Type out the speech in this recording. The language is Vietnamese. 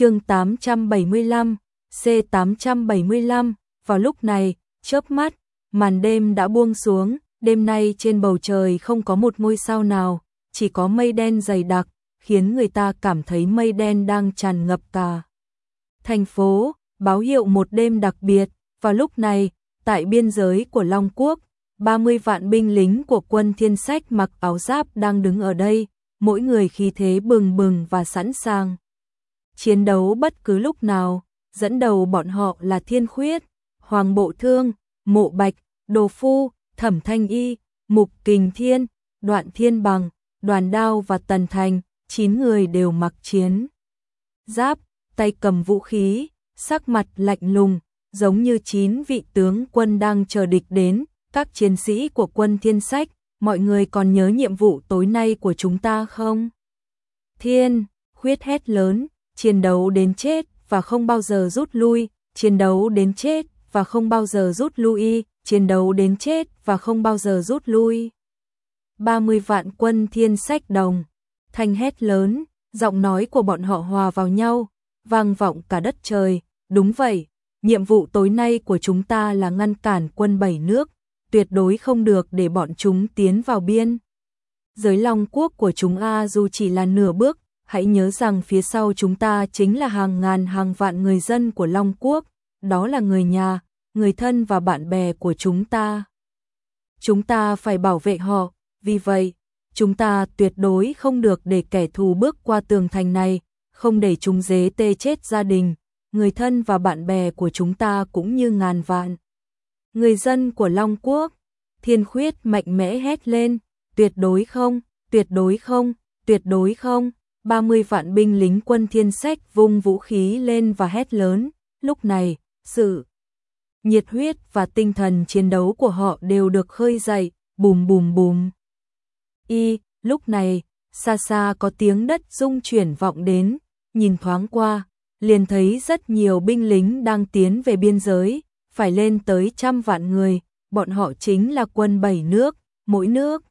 chương 875, C875, vào lúc này, chớp mắt, màn đêm đã buông xuống, đêm nay trên bầu trời không có một ngôi sao nào, chỉ có mây đen dày đặc, khiến người ta cảm thấy mây đen đang tràn ngập cả. Thành phố, báo hiệu một đêm đặc biệt, vào lúc này, tại biên giới của Long Quốc, 30 vạn binh lính của quân thiên sách mặc áo giáp đang đứng ở đây, mỗi người khí thế bừng bừng và sẵn sàng. Chiến đấu bất cứ lúc nào, dẫn đầu bọn họ là Thiên Khuyết, Hoàng Bộ Thương, Mộ Bạch, Đồ Phu, Thẩm Thanh Y, Mục Kình Thiên, Đoạn Thiên Bằng, Đoàn Đao và Tần Thành, 9 người đều mặc chiến. Giáp, tay cầm vũ khí, sắc mặt lạnh lùng, giống như 9 vị tướng quân đang chờ địch đến, các chiến sĩ của quân thiên sách, mọi người còn nhớ nhiệm vụ tối nay của chúng ta không? Thiên, khuyết hét lớn, chiến đấu đến chết và không bao giờ rút lui, chiến đấu đến chết và không bao giờ rút lui, chiến đấu đến chết và không bao giờ rút lui. 30 vạn quân thiên sách đồng, thanh hét lớn, giọng nói của bọn họ hòa vào nhau, vang vọng cả đất trời, đúng vậy, nhiệm vụ tối nay của chúng ta là ngăn cản quân bảy nước, tuyệt đối không được để bọn chúng tiến vào biên. Giới Long quốc của chúng A dù chỉ là nửa bước, hãy nhớ rằng phía sau chúng ta chính là hàng ngàn hàng vạn người dân của Long quốc, đó là người nhà, người thân và bạn bè của chúng ta. Chúng ta phải bảo vệ họ, vì vậy, chúng ta tuyệt đối không được để kẻ thù bước qua tường thành này, không để chúng dế tê chết gia đình, người thân và bạn bè của chúng ta cũng như ngàn vạn. Người dân của Long Quốc, thiên khuyết mạnh mẽ hét lên, tuyệt đối không, tuyệt đối không, tuyệt đối không, 30 vạn binh lính quân thiên sách vung vũ khí lên và hét lớn, lúc này, sự nhiệt huyết và tinh thần chiến đấu của họ đều được khơi dậy, bùm bùm bùm. Y, lúc này, xa xa có tiếng đất rung chuyển vọng đến, nhìn thoáng qua, liền thấy rất nhiều binh lính đang tiến về biên giới, phải lên tới trăm vạn người, bọn họ chính là quân bảy nước, mỗi nước